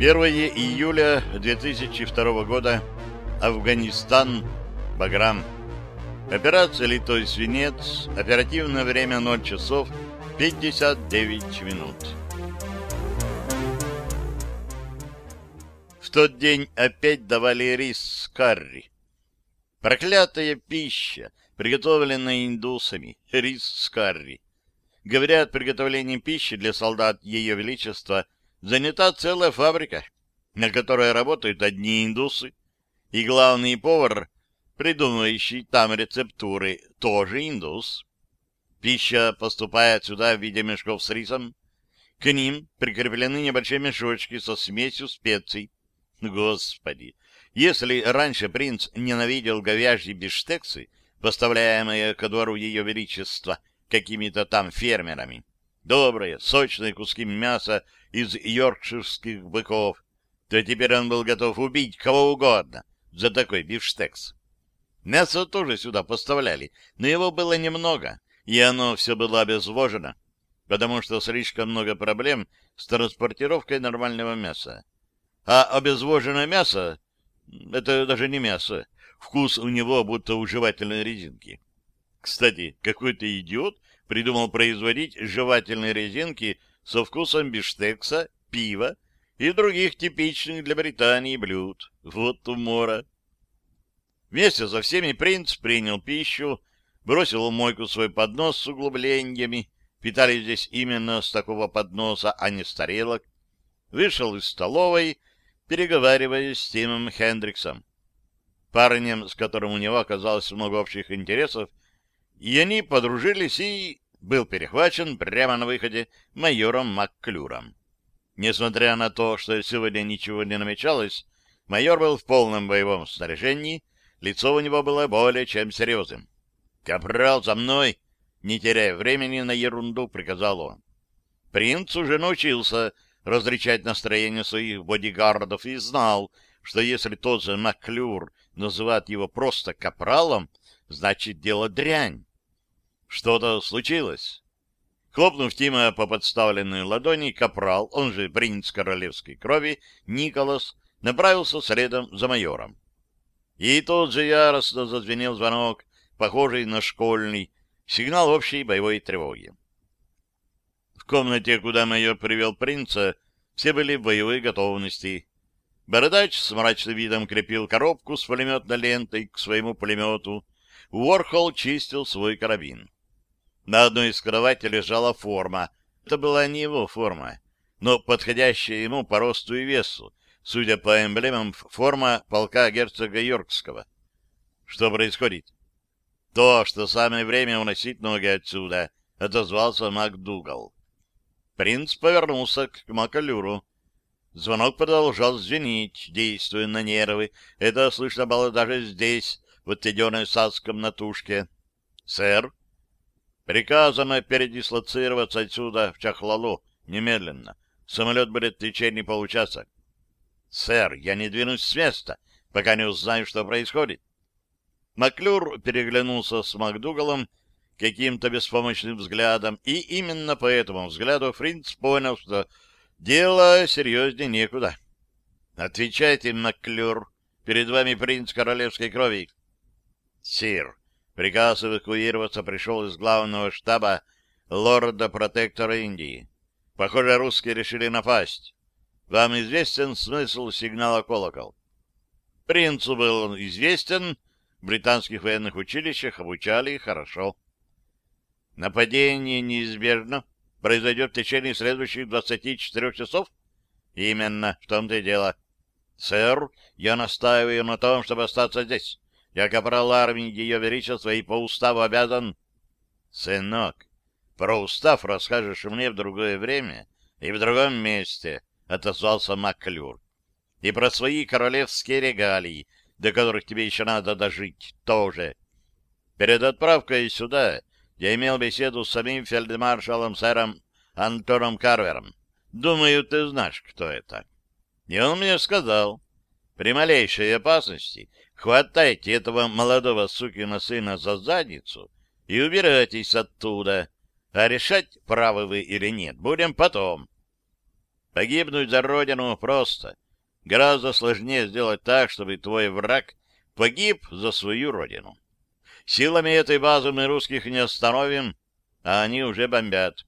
1 июля 2002 года. Афганистан. Баграм. Операция «Литой свинец». Оперативное время 0 часов 59 минут. В тот день опять давали рис с карри. Проклятая пища, приготовленная индусами, рис с карри. Говорят, приготовлением пищи для солдат Ее Величества занята целая фабрика, на которой работают одни индусы, и главный повар, придумывающий там рецептуры, тоже индус. Пища поступает сюда в виде мешков с рисом. К ним прикреплены небольшие мешочки со смесью специй. Господи! Если раньше принц ненавидел говяжьи биштексы, поставляемые ко двору Ее Величества какими-то там фермерами, добрые, сочные куски мяса из йоркширских быков, то теперь он был готов убить кого угодно за такой бифштекс. Мясо тоже сюда поставляли, но его было немного, и оно все было обезвожено, потому что слишком много проблем с транспортировкой нормального мяса. А обезвоженное мясо — это даже не мясо. Вкус у него будто у жевательной резинки. Кстати, какой-то идиот придумал производить жевательные резинки со вкусом биштекса, пива и других типичных для Британии блюд. Вот умора. Вместе со всеми принц принял пищу, бросил в мойку свой поднос с углублениями, питались здесь именно с такого подноса, а не с тарелок, вышел из столовой, переговариваясь с Тимом Хендриксом, парнем, с которым у него оказалось много общих интересов, и они подружились и был перехвачен прямо на выходе майором Макклюром. Несмотря на то, что сегодня ничего не намечалось, майор был в полном боевом снаряжении, лицо у него было более чем серьезным. «Капрал, за мной!» Не теряя времени на ерунду, приказал он. Принц уже научился различать настроение своих бодигардов и знал, что если тот же Маклюр называет его просто капралом, значит, дело дрянь. Что-то случилось. Хлопнув Тима по подставленной ладони, капрал, он же принц королевской крови, Николас, направился следом за майором. И тут же яростно зазвенел звонок, похожий на школьный, сигнал общей боевой тревоги. В комнате, куда майор привел принца, все были в боевой готовности. Бородач с мрачным видом крепил коробку с пулеметной лентой к своему пулемету. Уорхол чистил свой карабин. На одной из кроватей лежала форма. Это была не его форма, но подходящая ему по росту и весу, судя по эмблемам, форма полка герцога Йоркского. Что происходит? То, что самое время уносить ноги отсюда, отозвался МакДугал. Принц повернулся к Макалюру. Звонок продолжал звенить, действуя на нервы. Это слышно было даже здесь, в отведенной садском на тушке. — Сэр, Приказано передислоцироваться отсюда в Чахлалу немедленно. Самолет будет в течение получаса. Сэр, я не двинусь с места, пока не узнаю, что происходит. Маклюр переглянулся с Макдугалом каким-то беспомощным взглядом, и именно по этому взгляду Фринц понял, что дело серьезнее некуда. «Отвечайте, Маклюр, перед вами принц королевской крови». «Сир, Приказ эвакуироваться пришел из главного штаба лорда-протектора Индии. Похоже, русские решили напасть. Вам известен смысл сигнала колокол? Принцу был известен, в британских военных училищах обучали хорошо. Нападение неизбежно произойдет в течение следующих 24 часов? Именно, в том-то и дело. Сэр, я настаиваю на том, чтобы остаться здесь. Я капрал армии Ее Величества и по уставу обязан... Сынок, про устав расскажешь мне в другое время и в другом месте, — отозвался Маклюр. И про свои королевские регалии, до которых тебе еще надо дожить, тоже. Перед отправкой сюда я имел беседу с самим фельдмаршалом сэром Антоном Карвером. Думаю, ты знаешь, кто это. И он мне сказал, при малейшей опасности Хватайте этого молодого сукина сына за задницу и убирайтесь оттуда. А решать, правы вы или нет, будем потом. Погибнуть за родину просто. Гораздо сложнее сделать так, чтобы твой враг погиб за свою родину. Силами этой базы мы русских не остановим, а они уже бомбят.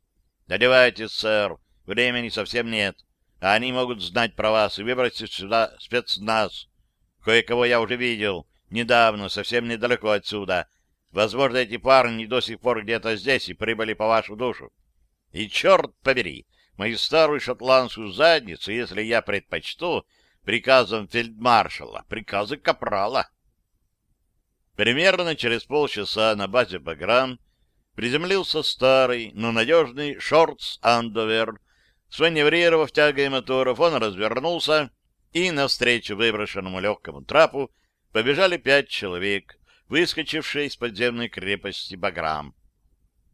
Одевайтесь, сэр, времени совсем нет. А они могут знать про вас и выбросить сюда спецназ. Кое-кого я уже видел недавно, совсем недалеко отсюда. Возможно, эти парни до сих пор где-то здесь и прибыли по вашу душу. И черт побери, мою старую шотландскую задницу, если я предпочту приказом фельдмаршала, приказы капрала. Примерно через полчаса на базе Баграм приземлился старый, но надежный Шортс Андовер. Сманеврировав тягой моторов, он развернулся, и навстречу выброшенному легкому трапу побежали пять человек, выскочившие из подземной крепости Баграм.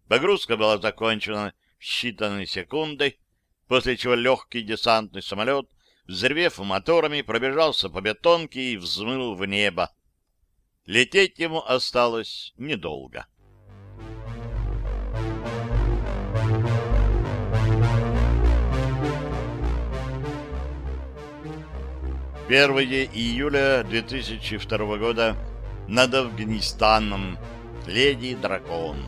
Погрузка была закончена в считанные секунды, после чего легкий десантный самолет, взрывев моторами, пробежался по бетонке и взмыл в небо. Лететь ему осталось недолго. 1 июля 2002 года над Афганистаном. Леди Дракон.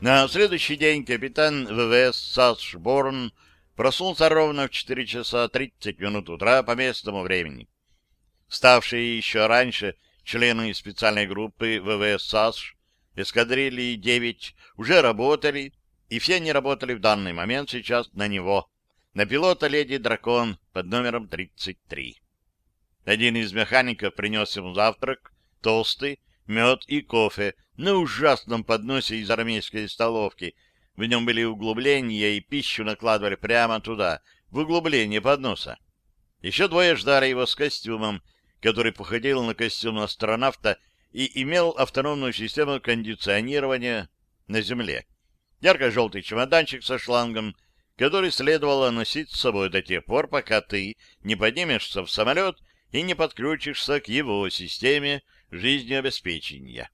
На следующий день капитан ВВС Сашборн проснулся ровно в 4 часа 30 минут утра по местному времени. Ставшие еще раньше члены специальной группы ВВС САС эскадрильи 9 уже работали и все они работали в данный момент сейчас на него, на пилота «Леди Дракон» под номером 33. Один из механиков принес ему завтрак, толстый, мед и кофе на ужасном подносе из армейской столовки. В нем были углубления, и пищу накладывали прямо туда, в углубление подноса. Еще двое ждали его с костюмом, который походил на костюм астронавта и имел автономную систему кондиционирования на Земле ярко-желтый чемоданчик со шлангом, который следовало носить с собой до тех пор, пока ты не поднимешься в самолет и не подключишься к его системе жизнеобеспечения.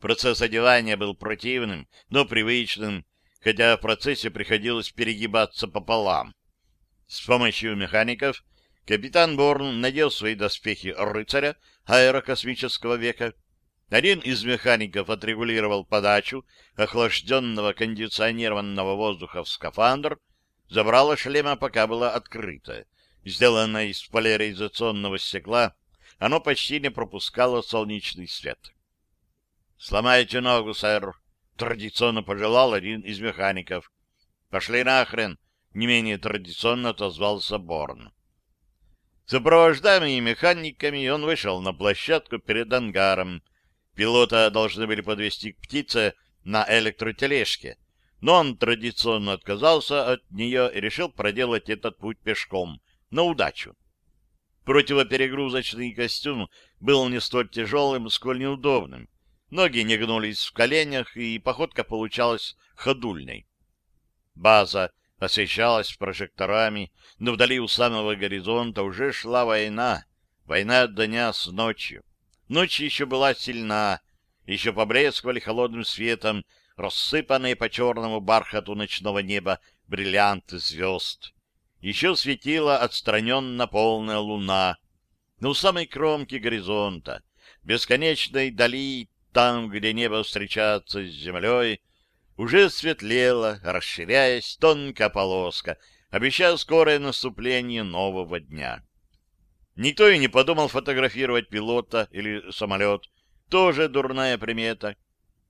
Процесс одевания был противным, но привычным, хотя в процессе приходилось перегибаться пополам. С помощью механиков капитан Борн надел свои доспехи рыцаря аэрокосмического века, один из механиков отрегулировал подачу охлажденного кондиционированного воздуха в скафандр, забрало шлема пока было открыто. Сделанное из поляризационного стекла, оно почти не пропускало солнечный свет. «Сломайте ногу, сэр», — традиционно пожелал один из механиков. «Пошли нахрен», — не менее традиционно отозвался Борн. Сопровождаемый механиками, он вышел на площадку перед ангаром, Пилота должны были подвести к птице на электротележке, но он традиционно отказался от нее и решил проделать этот путь пешком, на удачу. Противоперегрузочный костюм был не столь тяжелым, сколь неудобным. Ноги не гнулись в коленях, и походка получалась ходульной. База освещалась прожекторами, но вдали у самого горизонта уже шла война, война дня с ночью. Ночь еще была сильна, еще поблескивали холодным светом рассыпанные по черному бархату ночного неба бриллианты звезд. Еще светила отстраненно полная луна. Но у самой кромки горизонта, бесконечной дали, там, где небо встречается с землей, уже светлела, расширяясь, тонкая полоска, обещая скорое наступление нового дня. Никто и не подумал фотографировать пилота или самолет. Тоже дурная примета.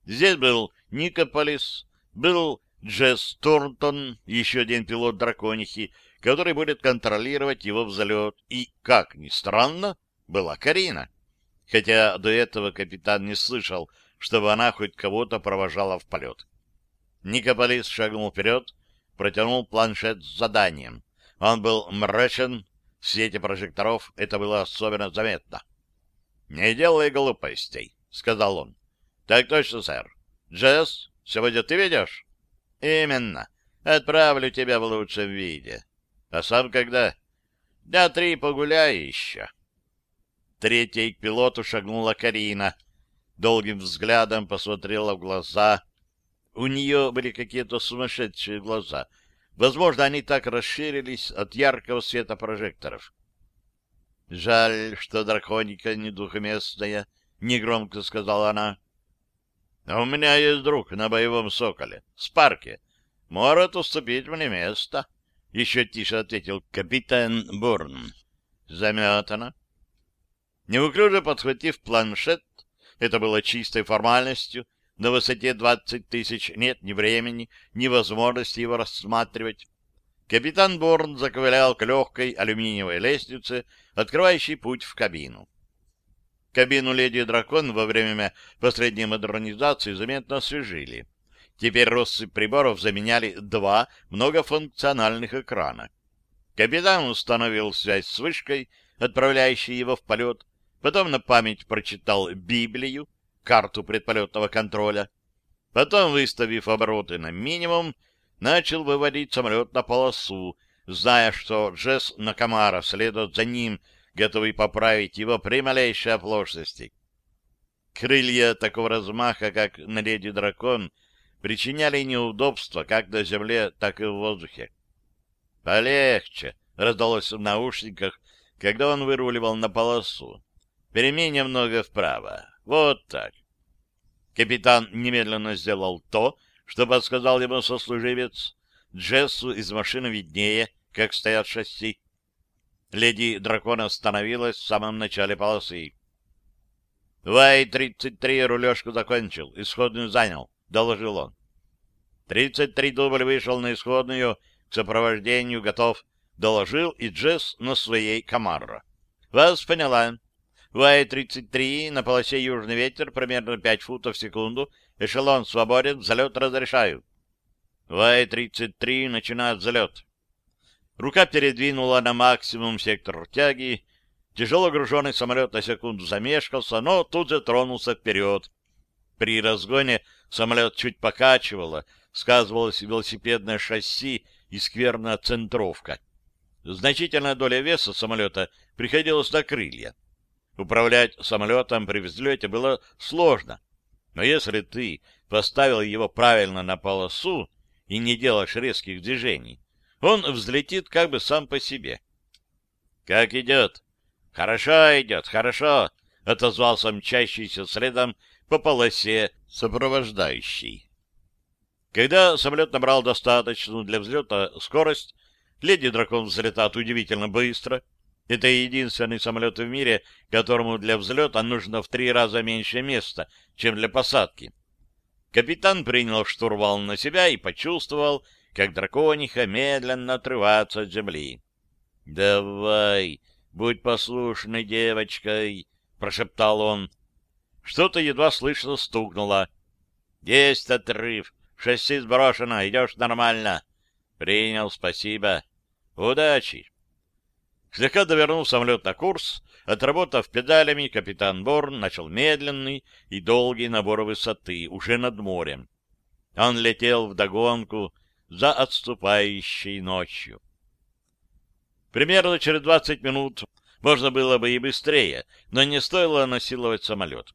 Здесь был Никополис, был Джесс Торнтон, еще один пилот драконихи, который будет контролировать его взлет. И, как ни странно, была Карина. Хотя до этого капитан не слышал, чтобы она хоть кого-то провожала в полет. Никополис шагнул вперед, протянул планшет с заданием. Он был мрачен, в свете прожекторов это было особенно заметно. — Не делай глупостей, — сказал он. — Так точно, сэр. Джесс, сегодня ты ведешь? — Именно. Отправлю тебя в лучшем виде. А сам когда? — Дня три погуляй еще. Третьей к пилоту шагнула Карина. Долгим взглядом посмотрела в глаза. у нее были какие-то сумасшедшие глаза. Возможно, они так расширились от яркого света прожекторов. — Жаль, что драконика не двухместная, — негромко сказала она. — А у меня есть друг на боевом соколе, Спарке. Может уступить мне место, — еще тише ответил капитан Бурн. — Заметано. Неуклюже подхватив планшет, это было чистой формальностью, на высоте 20 тысяч нет ни времени, ни возможности его рассматривать. Капитан Борн заковылял к легкой алюминиевой лестнице, открывающей путь в кабину. Кабину «Леди Дракон» во время последней модернизации заметно освежили. Теперь россыпь приборов заменяли два многофункциональных экрана. Капитан установил связь с вышкой, отправляющей его в полет, потом на память прочитал Библию, карту предполетного контроля, потом, выставив обороты на минимум, начал выводить самолет на полосу, зная, что Джесс Накамара следует за ним, готовый поправить его при малейшей оплошности. Крылья такого размаха, как на леди Дракон, причиняли неудобства как на земле, так и в воздухе. «Полегче!» — раздалось в наушниках, когда он выруливал на полосу. «Перемей немного вправо. Вот так». Капитан немедленно сделал то, что подсказал ему сослуживец. Джессу из машины виднее, как стоят шасси. Леди Дракона остановилась в самом начале полосы. «Вай-33 рулежку закончил, исходную занял», — доложил он. «Тридцать три дубль вышел на исходную, к сопровождению готов», — доложил и Джесс на своей Камарро. «Вас поняла. Вай-33 на полосе южный ветер, примерно пять футов в секунду, Эшелон свободен, взлет разрешаю. В-33 начинает взлет. Рука передвинула на максимум сектор тяги. Тяжело груженный самолет на секунду замешкался, но тут же тронулся вперед. При разгоне самолет чуть покачивало, сказывалось велосипедное шасси и скверная центровка. Значительная доля веса самолета приходилась на крылья. Управлять самолетом при взлете было сложно, но если ты поставил его правильно на полосу и не делаешь резких движений, он взлетит как бы сам по себе. — Как идет? — Хорошо идет, хорошо, — отозвался мчащийся следом по полосе сопровождающий. Когда самолет набрал достаточную для взлета скорость, леди дракон взлетает удивительно быстро — это единственный самолет в мире, которому для взлета нужно в три раза меньше места, чем для посадки. Капитан принял штурвал на себя и почувствовал, как дракониха медленно отрывается от земли. — Давай, будь послушной девочкой, — прошептал он. Что-то едва слышно стукнуло. — Есть отрыв. Шасси сброшено. Идешь нормально. — Принял, спасибо. — Удачи. Слегка довернув самолет на курс, отработав педалями, капитан Борн начал медленный и долгий набор высоты, уже над морем. Он летел вдогонку за отступающей ночью. Примерно через двадцать минут можно было бы и быстрее, но не стоило насиловать самолет.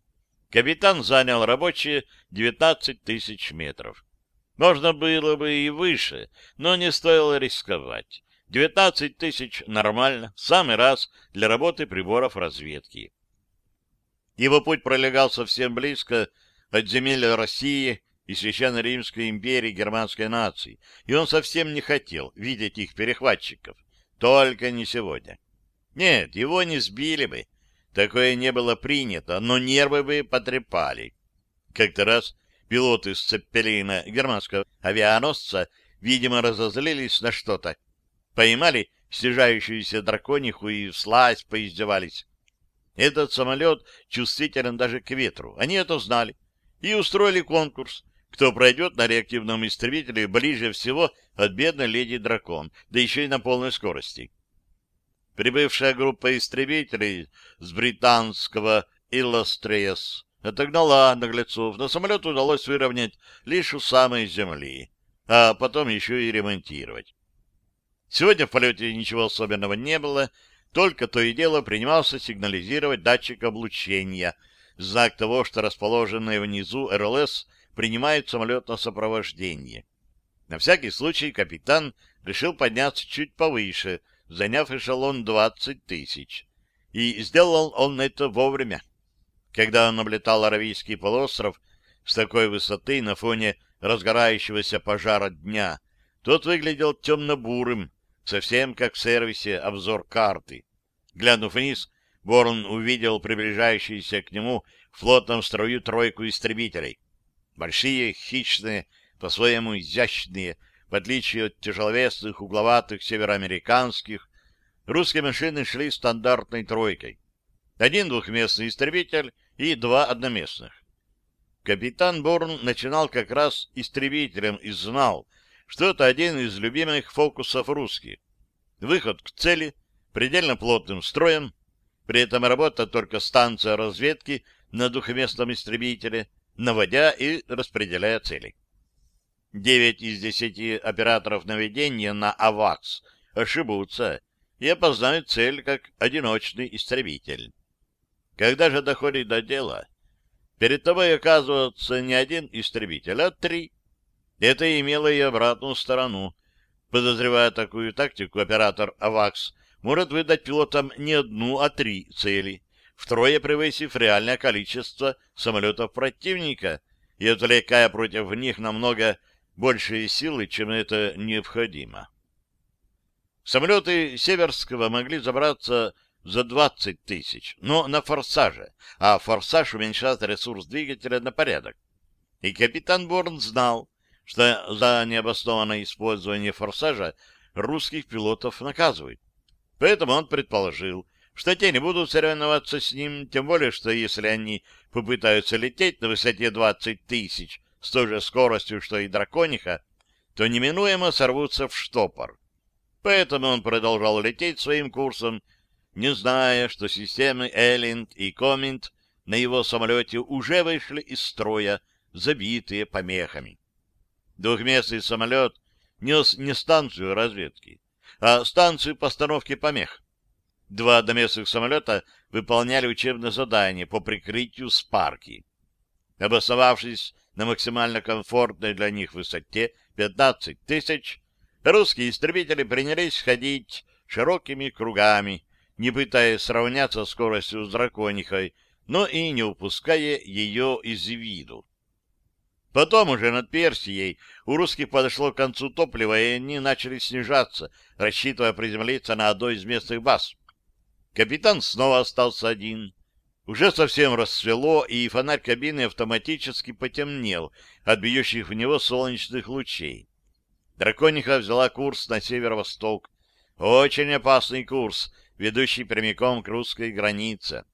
Капитан занял рабочие 19 тысяч метров. Можно было бы и выше, но не стоило рисковать. 19 тысяч нормально, самый раз для работы приборов разведки. Его путь пролегал совсем близко от земель России и Священной Римской империи германской нации, и он совсем не хотел видеть их перехватчиков. Только не сегодня. Нет, его не сбили бы. Такое не было принято, но нервы бы потрепали. Как-то раз пилоты с Цеппелина германского авианосца, видимо, разозлились на что-то Поймали снижающуюся дракониху и вслазь поиздевались. Этот самолет чувствителен даже к ветру. Они это знали. И устроили конкурс, кто пройдет на реактивном истребителе ближе всего от бедной леди Дракон, да еще и на полной скорости. Прибывшая группа истребителей с британского Илластреес отогнала наглецов, но самолет удалось выровнять лишь у самой земли, а потом еще и ремонтировать. Сегодня в полете ничего особенного не было, только то и дело принимался сигнализировать датчик облучения, знак того, что расположенная внизу РЛС принимают самолет на сопровождение. На всякий случай капитан решил подняться чуть повыше, заняв эшелон 20 тысяч. И сделал он это вовремя. Когда он облетал Аравийский полуостров с такой высоты на фоне разгорающегося пожара дня, тот выглядел темно-бурым, совсем как в сервисе обзор карты. Глянув вниз, Борн увидел приближающуюся к нему в плотном строю тройку истребителей. Большие, хищные, по-своему изящные, в отличие от тяжеловесных, угловатых североамериканских, русские машины шли стандартной тройкой. Один двухместный истребитель и два одноместных. Капитан Борн начинал как раз истребителем и знал, что это один из любимых фокусов русских. Выход к цели предельно плотным строем, при этом работа только станция разведки на двухместном истребителе, наводя и распределяя цели. Девять из десяти операторов наведения на АВАКС ошибутся и опознают цель как одиночный истребитель. Когда же доходит до дела, перед тобой оказывается не один истребитель, а три. Это имело и обратную сторону. Подозревая такую тактику, оператор АВАКС может выдать пилотам не одну, а три цели, втрое превысив реальное количество самолетов противника и отвлекая против них намного большие силы, чем это необходимо. Самолеты Северского могли забраться за 20 тысяч, но на форсаже, а форсаж уменьшает ресурс двигателя на порядок. И капитан Борн знал, что за необоснованное использование форсажа русских пилотов наказывают. Поэтому он предположил, что те не будут соревноваться с ним, тем более, что если они попытаются лететь на высоте 20 тысяч, с той же скоростью, что и дракониха, то неминуемо сорвутся в штопор. Поэтому он продолжал лететь своим курсом, не зная, что системы Эллинд и Коминт на его самолете уже вышли из строя, забитые помехами. Двухместный самолет нес не станцию разведки, а станцию постановки помех. Два доместных самолета выполняли учебное задание по прикрытию спарки. Обосновавшись на максимально комфортной для них высоте 15 тысяч, русские истребители принялись ходить широкими кругами, не пытаясь сравняться скоростью с драконихой, но и не упуская ее из виду. Потом уже над Персией у русских подошло к концу топлива, и они начали снижаться, рассчитывая приземлиться на одной из местных баз. Капитан снова остался один. Уже совсем рассвело, и фонарь кабины автоматически потемнел от бьющих в него солнечных лучей. Дракониха взяла курс на северо-восток. Очень опасный курс, ведущий прямиком к русской границе.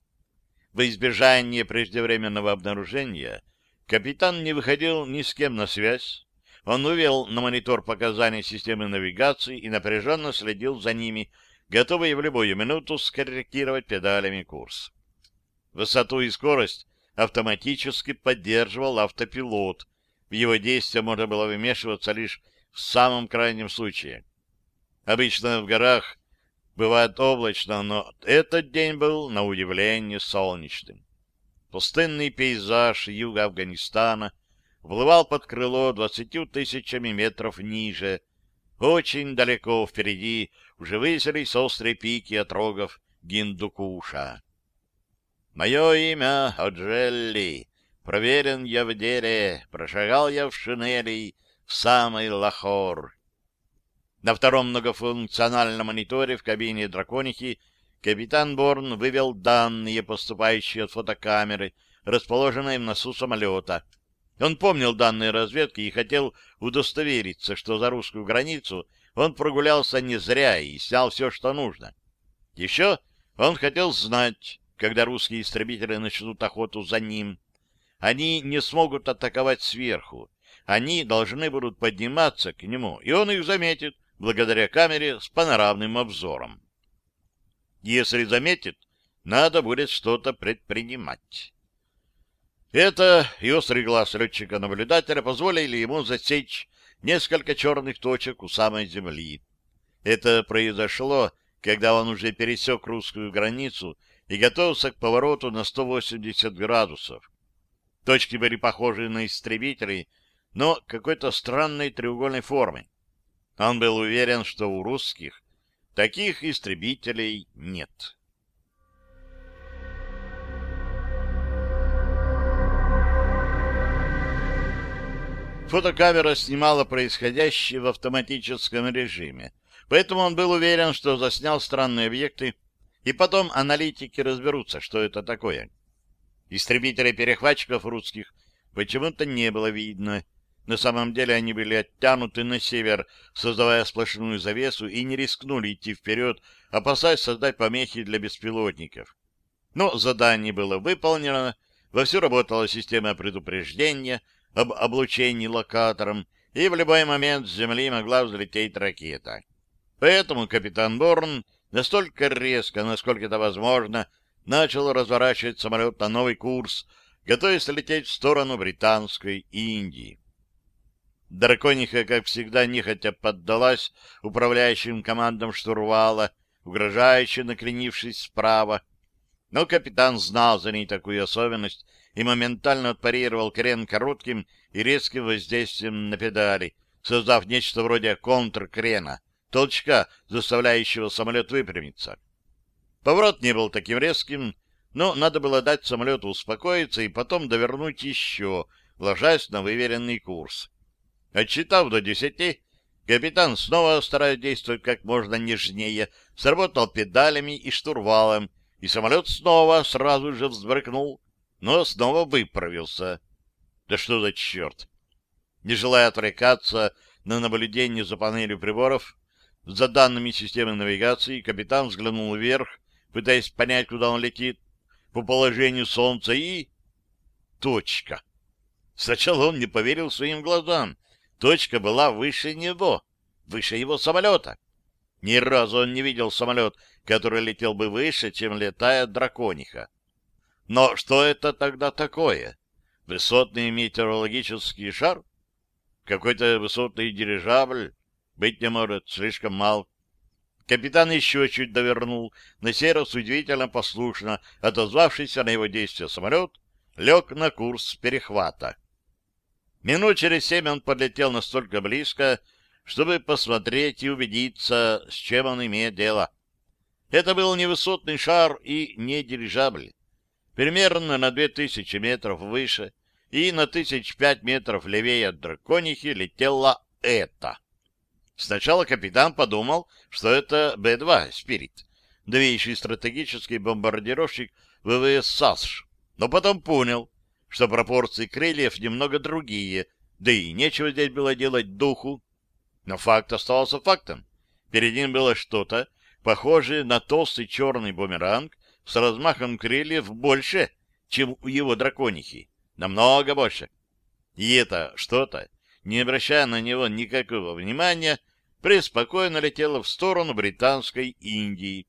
Во избежание преждевременного обнаружения капитан не выходил ни с кем на связь. Он увел на монитор показания системы навигации и напряженно следил за ними, готовый в любую минуту скорректировать педалями курс. Высоту и скорость автоматически поддерживал автопилот. В его действия можно было вмешиваться лишь в самом крайнем случае. Обычно в горах бывает облачно, но этот день был, на удивление, солнечным. Пустынный пейзаж юга Афганистана вплывал под крыло двадцатью тысячами метров ниже. Очень далеко впереди уже высились острые пики отрогов Гиндукуша. Мое имя Оджелли. Проверен я в деле, прошагал я в шинели в самый Лахор. На втором многофункциональном мониторе в кабине драконихи капитан Борн вывел данные, поступающие от фотокамеры, расположенной в носу самолета. Он помнил данные разведки и хотел удостовериться, что за русскую границу он прогулялся не зря и снял все, что нужно. Еще он хотел знать, когда русские истребители начнут охоту за ним. Они не смогут атаковать сверху. Они должны будут подниматься к нему, и он их заметит благодаря камере с панорамным обзором. Если заметит, надо будет что-то предпринимать. Это и острый глаз летчика-наблюдателя позволили ему засечь несколько черных точек у самой земли. Это произошло, когда он уже пересек русскую границу и готовился к повороту на 180 градусов. Точки были похожи на истребители, но какой-то странной треугольной формы. Он был уверен, что у русских таких истребителей нет. Фотокамера снимала происходящее в автоматическом режиме, поэтому он был уверен, что заснял странные объекты, и потом аналитики разберутся, что это такое. Истребителей-перехватчиков русских почему-то не было видно. На самом деле они были оттянуты на север, создавая сплошную завесу, и не рискнули идти вперед, опасаясь создать помехи для беспилотников. Но задание было выполнено, вовсю работала система предупреждения — об облучении локатором, и в любой момент с Земли могла взлететь ракета. Поэтому капитан Борн настолько резко, насколько это возможно, начал разворачивать самолет на новый курс, готовясь лететь в сторону Британской Индии. Дракониха, как всегда, нехотя поддалась управляющим командам штурвала, угрожающе накренившись справа. Но капитан знал за ней такую особенность и моментально отпарировал крен коротким и резким воздействием на педали, создав нечто вроде контркрена, толчка, заставляющего самолет выпрямиться. Поворот не был таким резким, но надо было дать самолету успокоиться и потом довернуть еще, ложась на выверенный курс. Отчитав до десяти, капитан, снова стараясь действовать как можно нежнее, сработал педалями и штурвалом, и самолет снова сразу же взбрыкнул, но снова выправился. Да что за черт! Не желая отвлекаться на наблюдение за панелью приборов, за данными системы навигации, капитан взглянул вверх, пытаясь понять, куда он летит, по положению солнца, и... Точка. Сначала он не поверил своим глазам. Точка была выше него, выше его самолета. Ни разу он не видел самолет, который летел бы выше, чем летает дракониха. Но что это тогда такое? Высотный метеорологический шар? Какой-то высотный дирижабль? Быть не может, слишком мал. Капитан еще чуть довернул, на сей раз удивительно послушно, отозвавшийся на его действия самолет, лег на курс перехвата. Минут через семь он подлетел настолько близко, чтобы посмотреть и убедиться, с чем он имеет дело. Это был не высотный шар и не дирижабль примерно на две тысячи метров выше и на тысяч пять метров левее от драконихи летела это. Сначала капитан подумал, что это Б-2 «Спирит», новейший стратегический бомбардировщик ВВС САСШ, но потом понял, что пропорции крыльев немного другие, да и нечего здесь было делать духу. Но факт оставался фактом. Перед ним было что-то, похожее на толстый черный бумеранг с размахом крыльев больше, чем у его драконихи. Намного больше. И это что-то, не обращая на него никакого внимания, преспокойно летело в сторону британской Индии.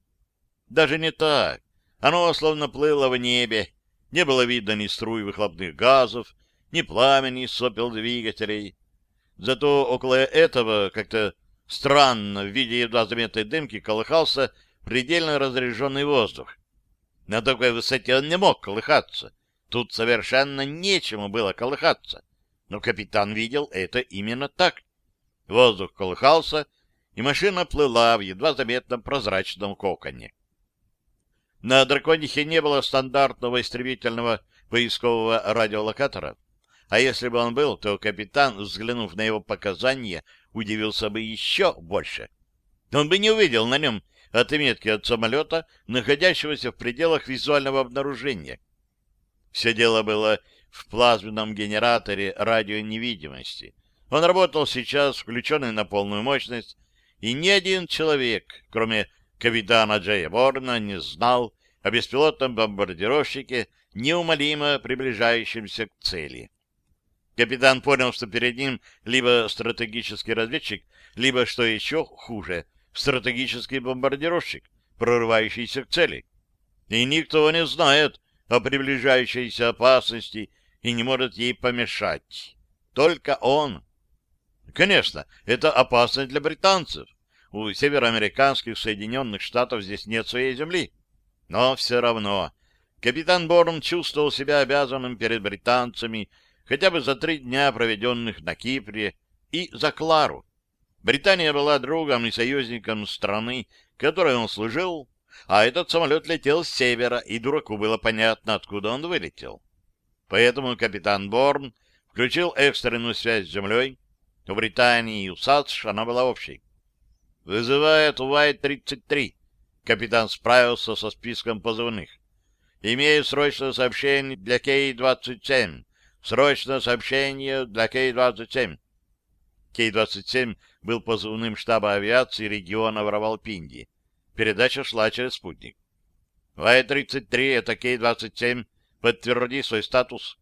Даже не так. Оно словно плыло в небе. Не было видно ни струй выхлопных газов, ни пламени сопел двигателей. Зато около этого как-то странно в виде едва заметной дымки колыхался предельно разряженный воздух. На такой высоте он не мог колыхаться. Тут совершенно нечему было колыхаться. Но капитан видел это именно так. Воздух колыхался, и машина плыла в едва заметном прозрачном коконе. На драконихе не было стандартного истребительного поискового радиолокатора, а если бы он был, то капитан, взглянув на его показания, удивился бы еще больше. Он бы не увидел на нем отметки от самолета, находящегося в пределах визуального обнаружения. Все дело было в плазменном генераторе радионевидимости. Он работал сейчас, включенный на полную мощность, и ни один человек, кроме капитана Джея Борна, не знал о беспилотном бомбардировщике, неумолимо приближающемся к цели. Капитан понял, что перед ним либо стратегический разведчик, либо, что еще хуже, стратегический бомбардировщик, прорывающийся к цели. И никто не знает о приближающейся опасности и не может ей помешать. Только он. Конечно, это опасно для британцев. У североамериканских Соединенных Штатов здесь нет своей земли. Но все равно Капитан Борн чувствовал себя обязанным перед британцами хотя бы за три дня, проведенных на Кипре, и за Клару. Британия была другом и союзником страны, которой он служил, а этот самолет летел с севера, и дураку было понятно, откуда он вылетел. Поэтому капитан Борн включил экстренную связь с землей. У Британии и у САДШ она была общей. «Вызывает Уайт-33». Капитан справился со списком позывных. «Имею срочное сообщение для Кей-27. Срочное сообщение для Кей-27». Кей-27 был позывным штаба авиации региона Равалпинди. Передача шла через спутник. Вай-33 — это Кей-27. Подтверди свой статус.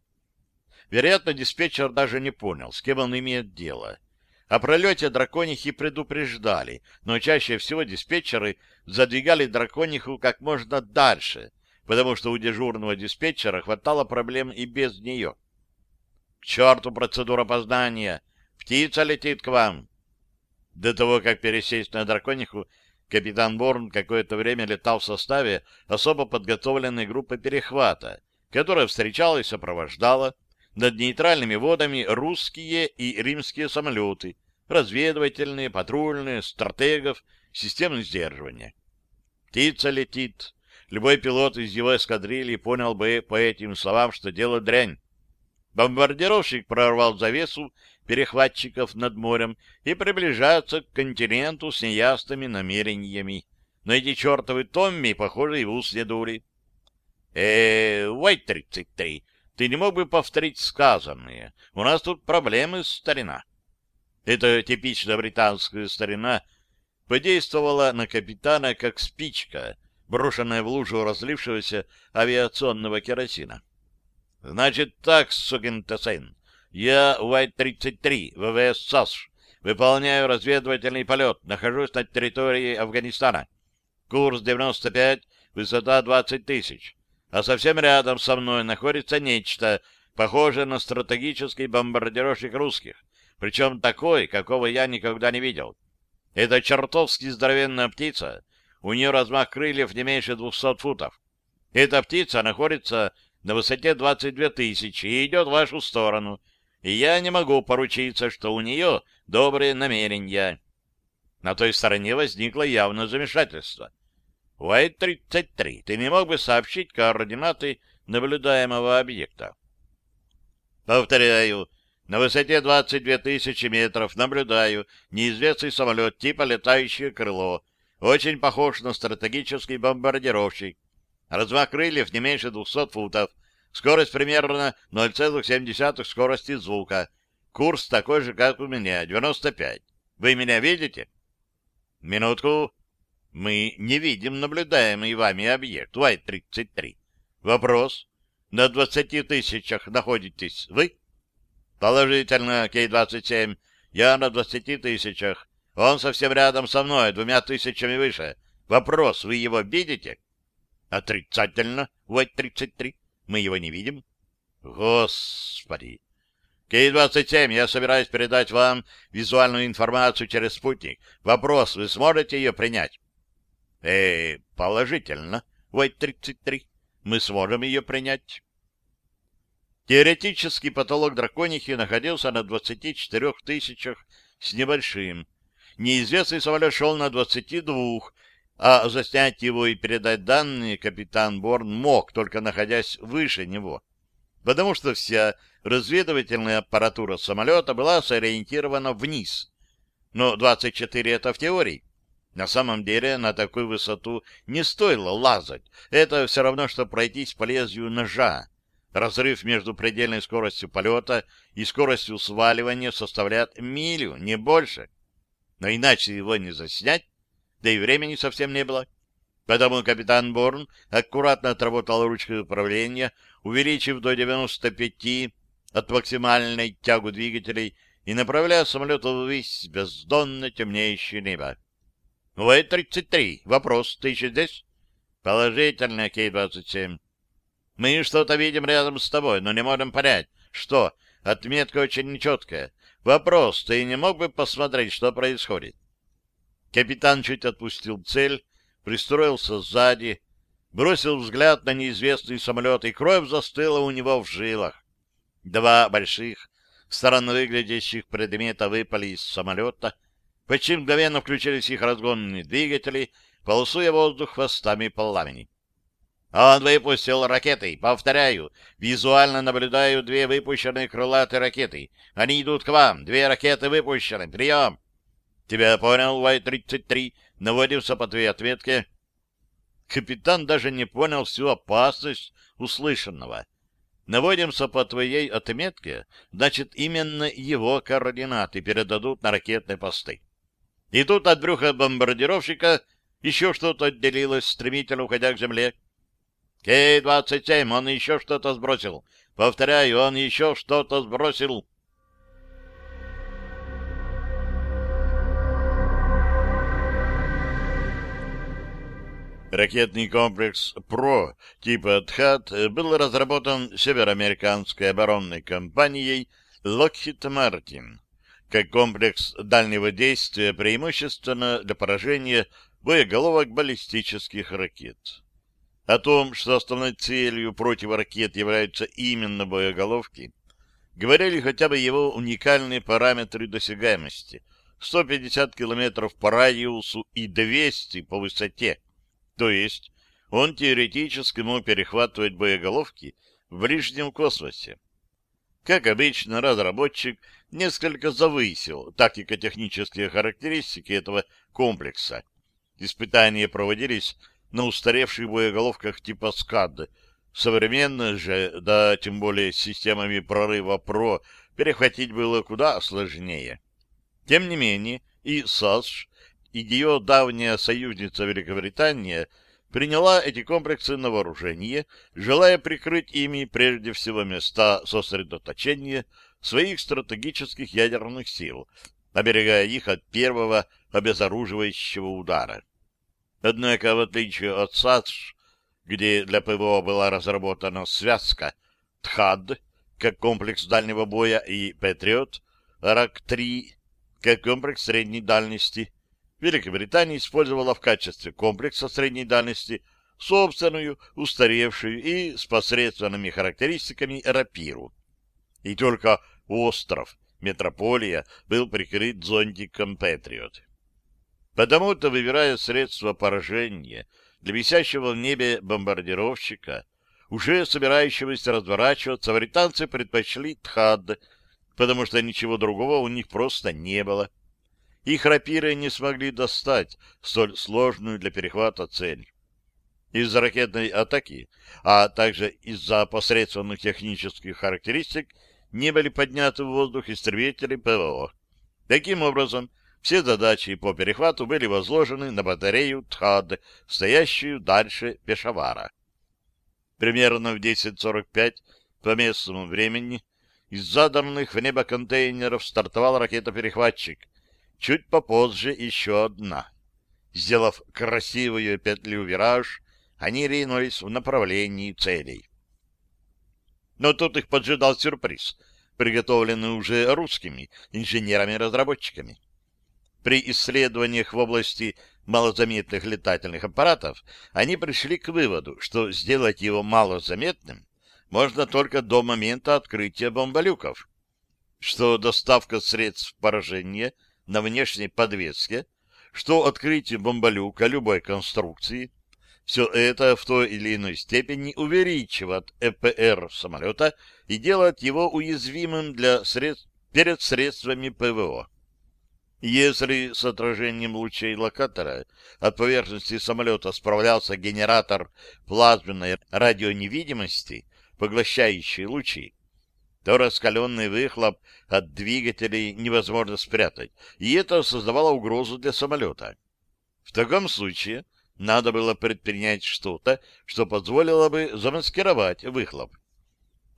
Вероятно, диспетчер даже не понял, с кем он имеет дело. О пролете драконихи предупреждали, но чаще всего диспетчеры задвигали дракониху как можно дальше, потому что у дежурного диспетчера хватало проблем и без нее. — К черту процедура познания! Птица летит к вам! До того, как пересесть на дракониху, Капитан Борн какое-то время летал в составе особо подготовленной группы перехвата, которая встречала и сопровождала над нейтральными водами русские и римские самолеты, разведывательные, патрульные, стратегов, системы сдерживания. Птица летит. Любой пилот из его эскадрильи понял бы по этим словам, что дело дрянь. Бомбардировщик прорвал завесу перехватчиков над морем и приближается к континенту с неясными намерениями. Но эти чертовы Томми, похоже, и в ус не дури. э Уайт-33, ты не мог бы повторить сказанное? У нас тут проблемы, старина. Эта типичная британская старина подействовала на капитана как спичка, брошенная в лужу разлившегося авиационного керосина. — Значит так, сукин сын, я Уайт-33, ВВС САСШ. Выполняю разведывательный полет. Нахожусь на территории Афганистана. Курс 95, высота 20 тысяч. А совсем рядом со мной находится нечто, похожее на стратегический бомбардировщик русских. Причем такой, какого я никогда не видел. Это чертовски здоровенная птица. У нее размах крыльев не меньше 200 футов. Эта птица находится на высоте 22 тысячи и идет в вашу сторону — и я не могу поручиться, что у нее добрые намерения. На той стороне возникло явное замешательство. Уайт-33, ты не мог бы сообщить координаты наблюдаемого объекта? Повторяю, на высоте 22 тысячи метров наблюдаю неизвестный самолет типа летающее крыло, очень похож на стратегический бомбардировщик. Размах крыльев не меньше 200 футов, Скорость примерно 0,7 скорости звука. Курс такой же, как у меня, 95. Вы меня видите? Минутку. Мы не видим наблюдаемый вами объект, Уайт-33. Вопрос. На 20 тысячах находитесь вы? Положительно, Кей-27. Я на 20 тысячах. Он совсем рядом со мной, двумя тысячами выше. Вопрос, вы его видите? Отрицательно, Уайт-33. Мы его не видим? Господи! Кей-27, я собираюсь передать вам визуальную информацию через спутник. Вопрос, вы сможете ее принять? Э, положительно, Уайт-33. Мы сможем ее принять. Теоретический потолок драконихи находился на 24 тысячах с небольшим. Неизвестный самолет шел на 22, а заснять его и передать данные капитан Борн мог, только находясь выше него, потому что вся разведывательная аппаратура самолета была сориентирована вниз. Но 24 — это в теории. На самом деле на такую высоту не стоило лазать. Это все равно, что пройтись по лезвию ножа. Разрыв между предельной скоростью полета и скоростью сваливания составляет милю, не больше. Но иначе его не заснять, да и времени совсем не было. Поэтому капитан Борн аккуратно отработал ручкой управления, увеличив до 95 от максимальной тягу двигателей и направляя самолет ввысь бездонно темнеющее небо. В-33. Вопрос. Ты еще здесь? Положительно, Кей-27. Мы что-то видим рядом с тобой, но не можем понять, что. Отметка очень нечеткая. Вопрос. Ты не мог бы посмотреть, что происходит? Капитан чуть отпустил цель, пристроился сзади. бросил взгляд на неизвестный самолет, и кровь застыла у него в жилах. Два больших, странно выглядящих предмета выпали из самолета, почти мгновенно включились их разгонные двигатели, полосуя воздух хвостами пламени. Он выпустил ракеты. Повторяю, визуально наблюдаю две выпущенные крылатые ракеты. Они идут к вам. Две ракеты выпущены. Прием. Тебя понял, Y-33. Наводимся по твоей ответке. Капитан даже не понял всю опасность услышанного. Наводимся по твоей отметке, значит, именно его координаты передадут на ракетные посты. И тут от брюха бомбардировщика еще что-то отделилось, стремительно уходя к земле. Кей-27, он еще что-то сбросил. Повторяю, он еще что-то сбросил. Ракетный комплекс ПРО типа ТХАТ был разработан североамериканской оборонной компанией Lockheed Martin как комплекс дальнего действия преимущественно для поражения боеголовок баллистических ракет. О том, что основной целью противоракет являются именно боеголовки, говорили хотя бы его уникальные параметры досягаемости — 150 км по радиусу и 200 по высоте, то есть он теоретически мог перехватывать боеголовки в ближнем космосе. Как обычно, разработчик несколько завысил тактико-технические характеристики этого комплекса. Испытания проводились на устаревших боеголовках типа СКАД. Современно же, да тем более с системами прорыва ПРО, перехватить было куда сложнее. Тем не менее, и САСШ, и ее давняя союзница Великобритания приняла эти комплексы на вооружение, желая прикрыть ими прежде всего места сосредоточения своих стратегических ядерных сил, оберегая их от первого обезоруживающего удара. Однако, в отличие от САДШ, где для ПВО была разработана связка ТХАД, как комплекс дальнего боя, и Патриот, РАК-3, как комплекс средней дальности, Великобритания использовала в качестве комплекса средней дальности собственную, устаревшую и с посредственными характеристиками рапиру. И только остров, метрополия, был прикрыт зонтиком Патриот. Потому-то, выбирая средства поражения для висящего в небе бомбардировщика, уже собирающегося разворачиваться, британцы предпочли ТХАД, потому что ничего другого у них просто не было. Их рапиры не смогли достать столь сложную для перехвата цель. Из-за ракетной атаки, а также из-за посредственных технических характеристик, не были подняты в воздух истребители ПВО. Таким образом, все задачи по перехвату были возложены на батарею ТХАД, стоящую дальше Пешавара. Примерно в 10.45 по местному времени из заданных в небо контейнеров стартовал ракета-перехватчик. Чуть попозже еще одна. Сделав красивую петлю-вираж, они ринулись в направлении целей. Но тут их поджидал сюрприз, приготовленный уже русскими инженерами-разработчиками. При исследованиях в области малозаметных летательных аппаратов они пришли к выводу, что сделать его малозаметным можно только до момента открытия бомболюков, что доставка средств поражения на внешней подвеске, что открытие бомболюка любой конструкции, все это в той или иной степени увеличивает ЭПР самолета и делает его уязвимым для средств, перед средствами ПВО. Если с отражением лучей локатора от поверхности самолета справлялся генератор плазменной радионевидимости, поглощающий лучи, то раскаленный выхлоп от двигателей невозможно спрятать, и это создавало угрозу для самолета. В таком случае надо было предпринять что-то, что позволило бы замаскировать выхлоп.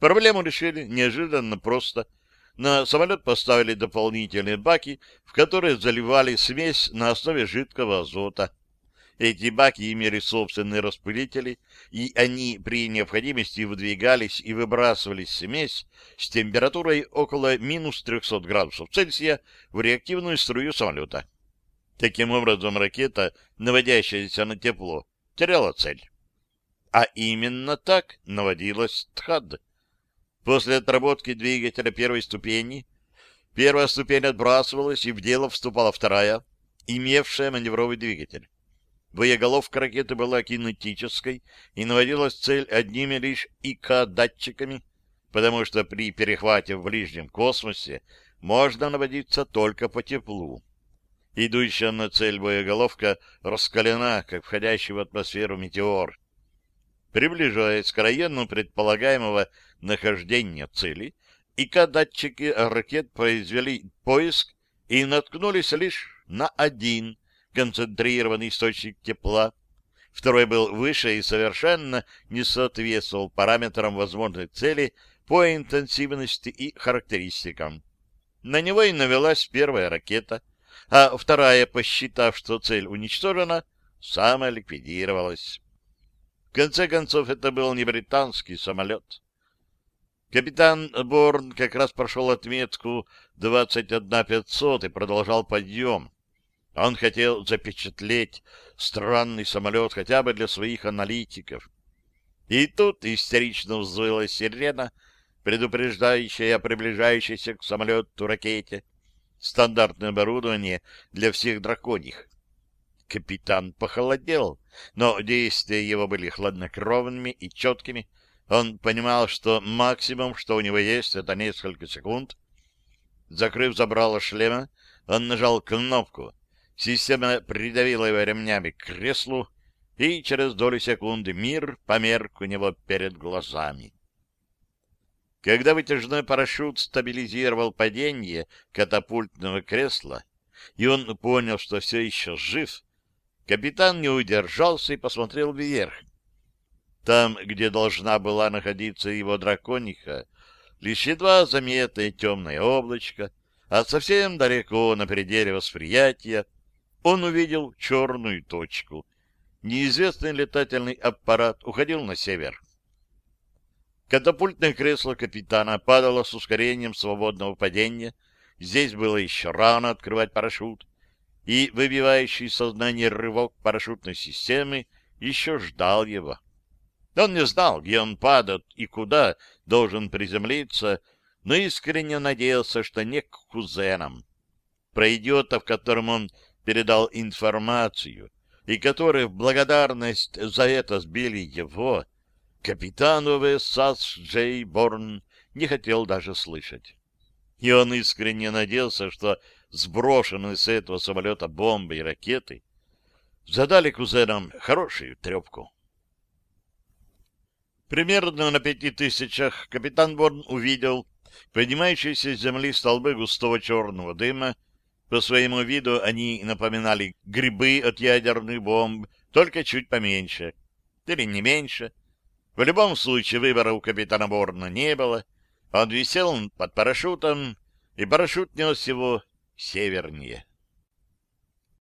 Проблему решили неожиданно просто — на самолет поставили дополнительные баки, в которые заливали смесь на основе жидкого азота. Эти баки имели собственные распылители, и они при необходимости выдвигались и выбрасывали смесь с температурой около минус 300 градусов Цельсия в реактивную струю самолета. Таким образом, ракета, наводящаяся на тепло, теряла цель. А именно так наводилась ТХАД. После отработки двигателя первой ступени первая ступень отбрасывалась, и в дело вступала вторая, имевшая маневровый двигатель. Боеголовка ракеты была кинетической и наводилась цель одними лишь ИК-датчиками, потому что при перехвате в ближнем космосе можно наводиться только по теплу. Идущая на цель боеголовка раскалена, как входящий в атмосферу метеор. Приближаясь к району предполагаемого нахождения цели, ИК-датчики ракет произвели поиск и наткнулись лишь на один концентрированный источник тепла. Второй был выше и совершенно не соответствовал параметрам возможной цели по интенсивности и характеристикам. На него и навелась первая ракета, а вторая, посчитав, что цель уничтожена, самоликвидировалась. В конце концов, это был не британский самолет. Капитан Борн как раз прошел отметку 21500 и продолжал подъем. Он хотел запечатлеть странный самолет хотя бы для своих аналитиков. И тут истерично взвыла сирена, предупреждающая о приближающейся к самолету ракете. Стандартное оборудование для всех драконьих. Капитан похолодел, но действия его были хладнокровными и четкими. Он понимал, что максимум, что у него есть, это несколько секунд. Закрыв забрало шлема, он нажал кнопку. Система придавила его ремнями к креслу, и через долю секунды мир померк у него перед глазами. Когда вытяжной парашют стабилизировал падение катапультного кресла, и он понял, что все еще жив, капитан не удержался и посмотрел вверх. Там, где должна была находиться его дракониха, лишь едва заметное темное облачко, а совсем далеко на пределе восприятия он увидел черную точку. Неизвестный летательный аппарат уходил на север. Катапультное кресло капитана падало с ускорением свободного падения. Здесь было еще рано открывать парашют, и выбивающий сознание рывок парашютной системы еще ждал его. Он не знал, где он падает и куда должен приземлиться, но искренне надеялся, что не к кузенам. Про идиота, в котором он передал информацию, и которые в благодарность за это сбили его, капитан ВСАС Джей Борн не хотел даже слышать. И он искренне надеялся, что сброшенные с этого самолета бомбы и ракеты задали кузенам хорошую трепку. Примерно на пяти тысячах капитан Борн увидел поднимающиеся с земли столбы густого черного дыма. По своему виду они напоминали грибы от ядерных бомб, только чуть поменьше. Или не меньше. В любом случае выбора у капитана Борна не было. Он висел под парашютом, и парашют нес его севернее.